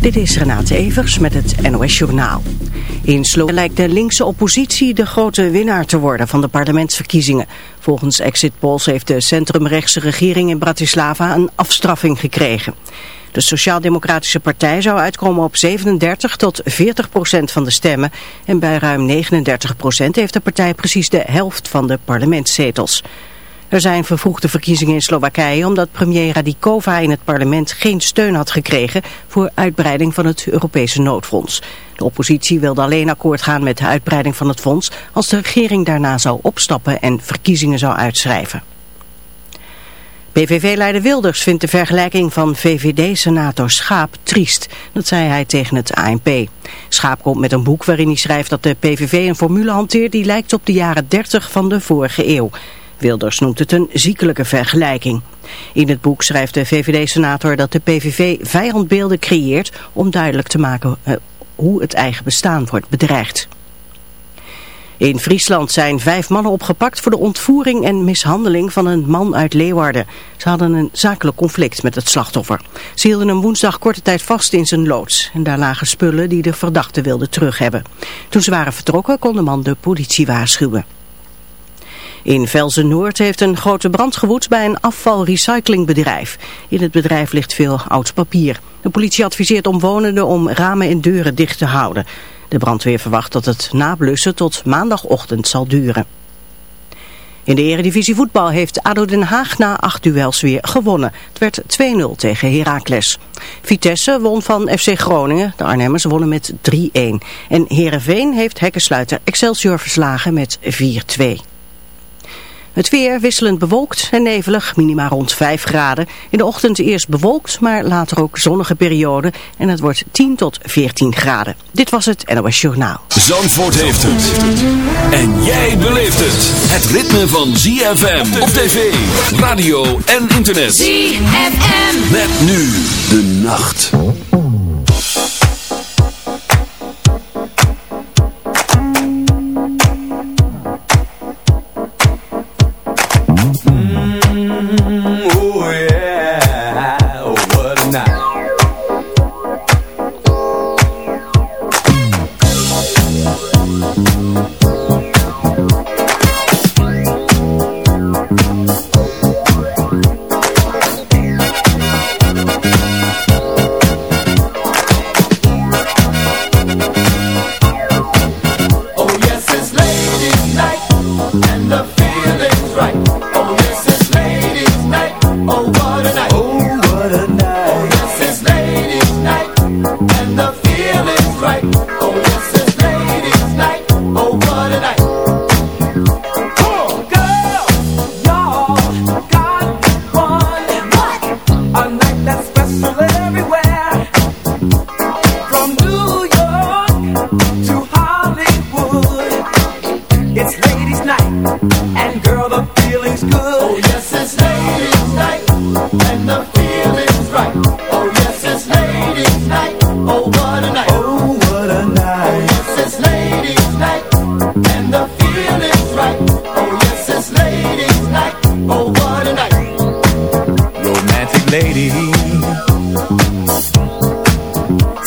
Dit is Renate Evers met het NOS Journaal. In Slovenië lijkt de linkse oppositie de grote winnaar te worden van de parlementsverkiezingen. Volgens exit polls heeft de centrumrechtse regering in Bratislava een afstraffing gekregen. De Sociaal-Democratische Partij zou uitkomen op 37 tot 40 procent van de stemmen. En bij ruim 39 procent heeft de partij precies de helft van de parlementszetels. Er zijn vervroegde verkiezingen in Slowakije omdat premier Radikova in het parlement geen steun had gekregen voor uitbreiding van het Europese noodfonds. De oppositie wilde alleen akkoord gaan met de uitbreiding van het fonds als de regering daarna zou opstappen en verkiezingen zou uitschrijven. PVV-leider Wilders vindt de vergelijking van VVD-senator Schaap triest. Dat zei hij tegen het ANP. Schaap komt met een boek waarin hij schrijft dat de PVV een formule hanteert die lijkt op de jaren 30 van de vorige eeuw. Wilders noemt het een ziekelijke vergelijking. In het boek schrijft de VVD-senator dat de PVV vijandbeelden creëert om duidelijk te maken uh, hoe het eigen bestaan wordt bedreigd. In Friesland zijn vijf mannen opgepakt voor de ontvoering en mishandeling van een man uit Leeuwarden. Ze hadden een zakelijk conflict met het slachtoffer. Ze hielden hem woensdag korte tijd vast in zijn loods. En daar lagen spullen die de verdachte wilde terug hebben. Toen ze waren vertrokken kon de man de politie waarschuwen. In Velzen-Noord heeft een grote brand gewoed bij een afvalrecyclingbedrijf. In het bedrijf ligt veel oud papier. De politie adviseert omwonenden om ramen en deuren dicht te houden. De brandweer verwacht dat het nablussen tot maandagochtend zal duren. In de eredivisie voetbal heeft ADO Den Haag na acht duels weer gewonnen. Het werd 2-0 tegen Heracles. Vitesse won van FC Groningen. De Arnhemmers wonnen met 3-1. En Heerenveen heeft hekkensluiter Excelsior verslagen met 4-2. Het weer wisselend bewolkt en nevelig, minima rond 5 graden. In de ochtend eerst bewolkt, maar later ook zonnige periode. En het wordt 10 tot 14 graden. Dit was het NOS Journaal. Zandvoort heeft het. En jij beleeft het. Het ritme van ZFM op tv, radio en internet. ZFM. Met nu de nacht.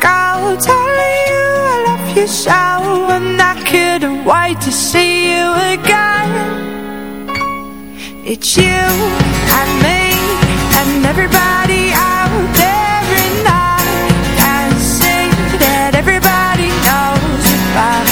go Telling you I love you so And I couldn't wait to see you again. It's you and me and everybody out there days Thinking about it all, how it ends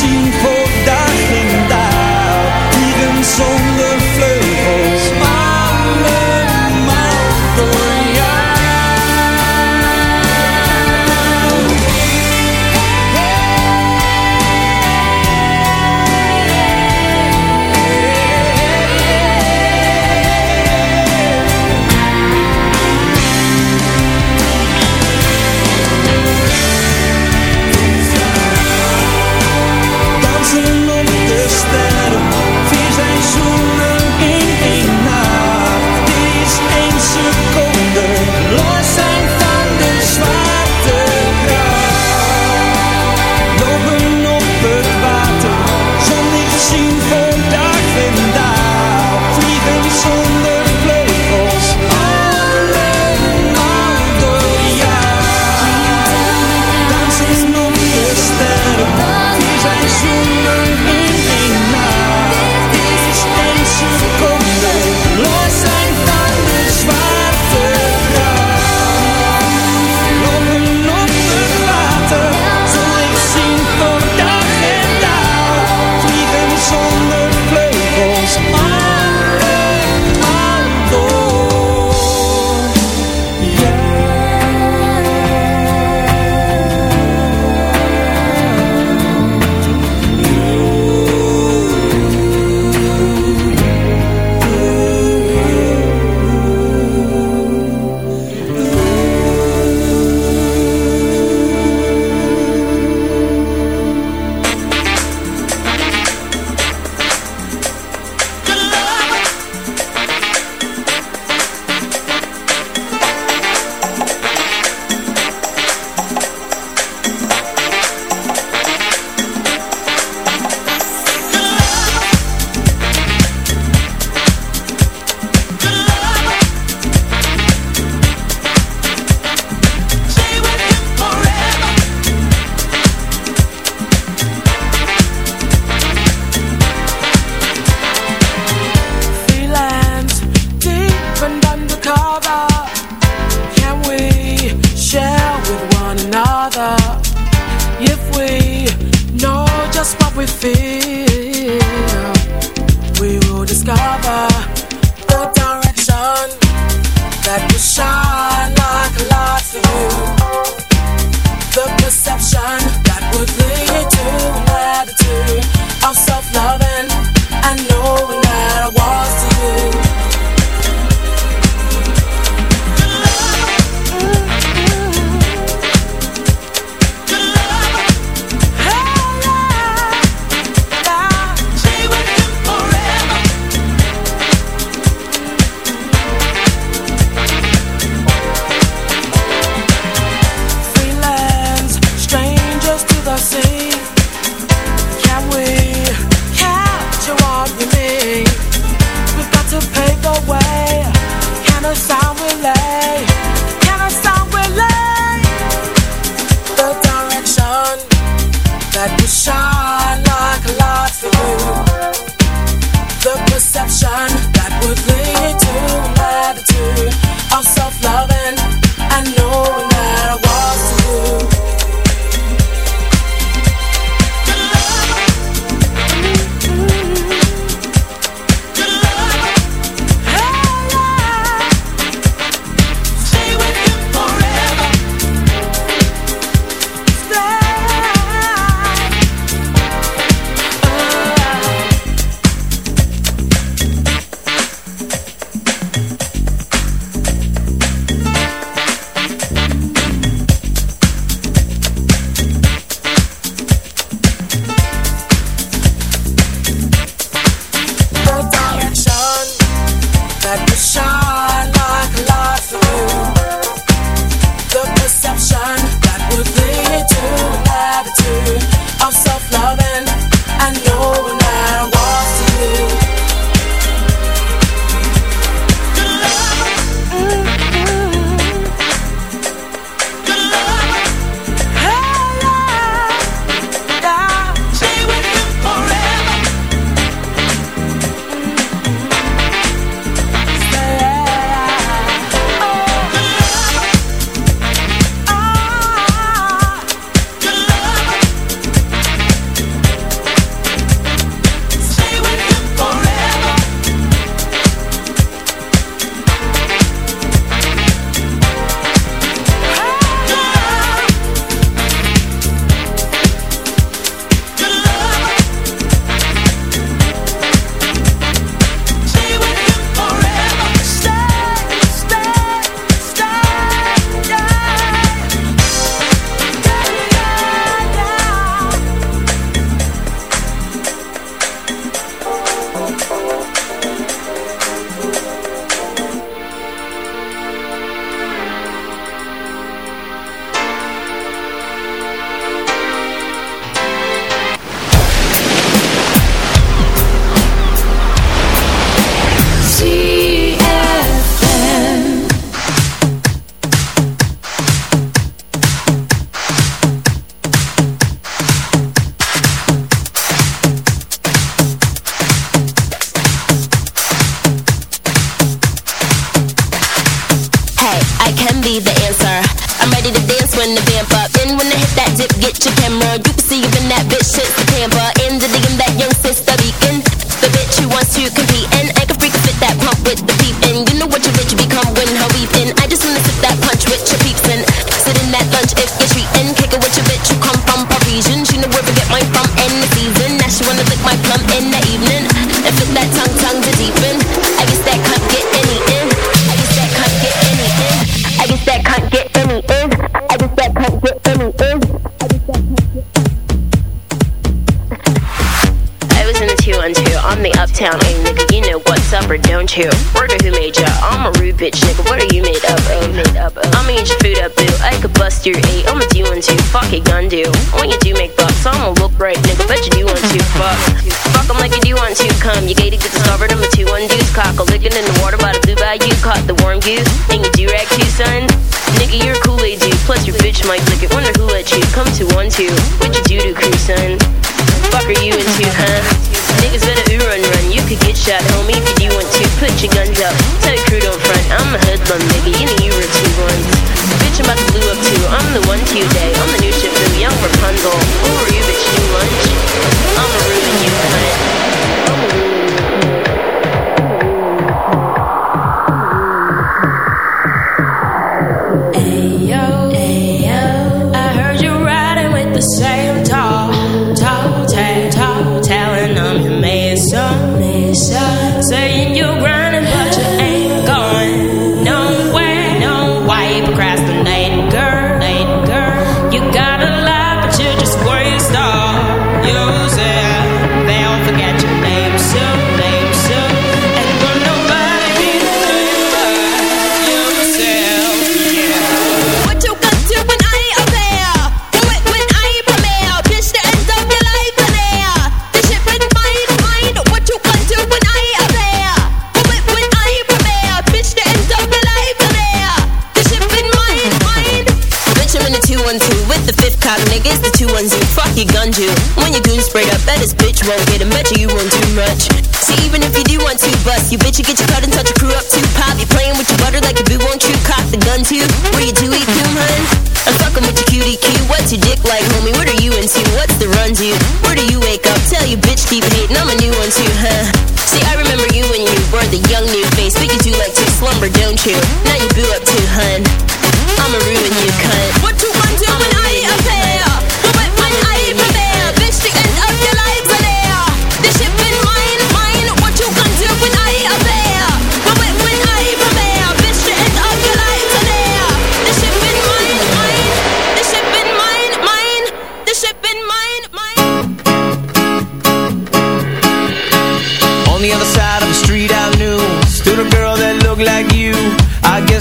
zien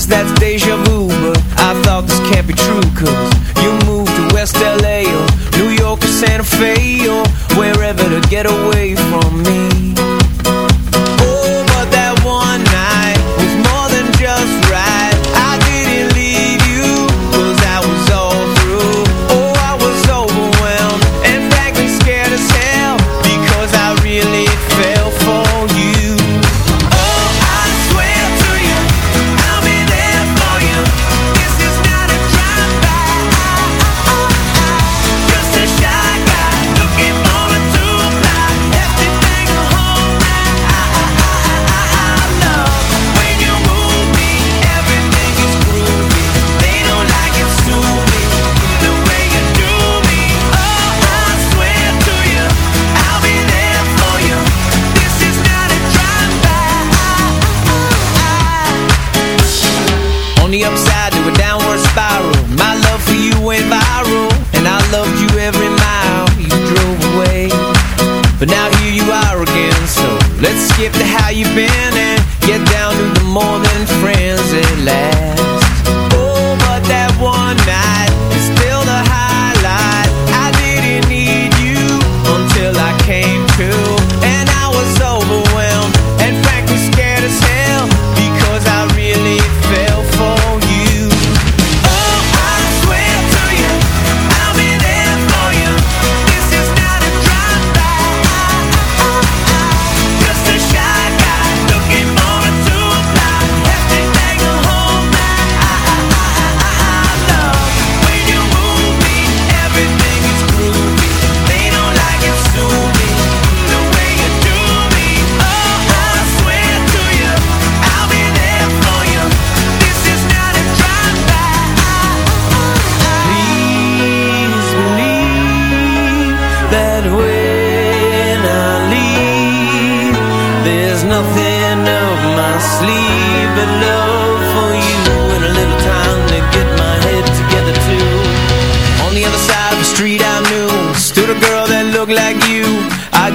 that's deja vu